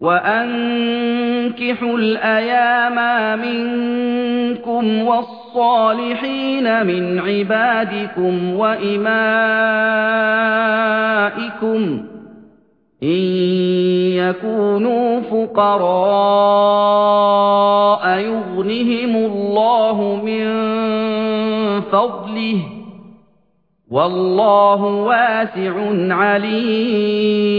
وَأَنكِحُوا الْأَيَامَ مِنكُمْ وَالصَّالِحِينَ مِنْ عِبَادِكُمْ وَإِمَائِكُمْ إِن يَكُونُوا فُقَرَاءَ يُغْنِهِمُ اللَّهُ مِن فَضْلِهِ وَاللَّهُ وَاسِعٌ عَلِيمٌ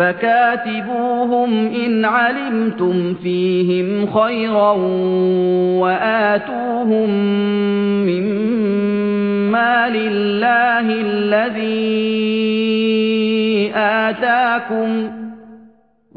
فَكَاتِبُوهُمْ إِنْ عَلِمْتُمْ فِيهِمْ خَيْرًا وَآتُوهُم مِّن مَّالِ اللَّهِ الَّذِي آتَاكُمْ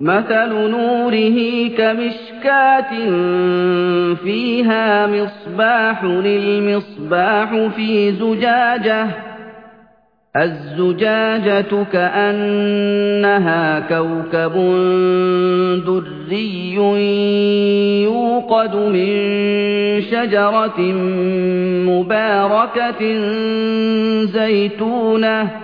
مَثَلُ نُورِهِ كَمِشْكَاةٍ فِيهَا مِصْبَاحٌ الْمِصْبَاحُ فِي زُجَاجَةٍ الزُّجَاجَةُ كَأَنَّهَا كَوْكَبٌ دُرِّيٌّ يُوقَدُ مِن شَجَرَةٍ مُّبَارَكَةٍ زَيْتُونَةٍ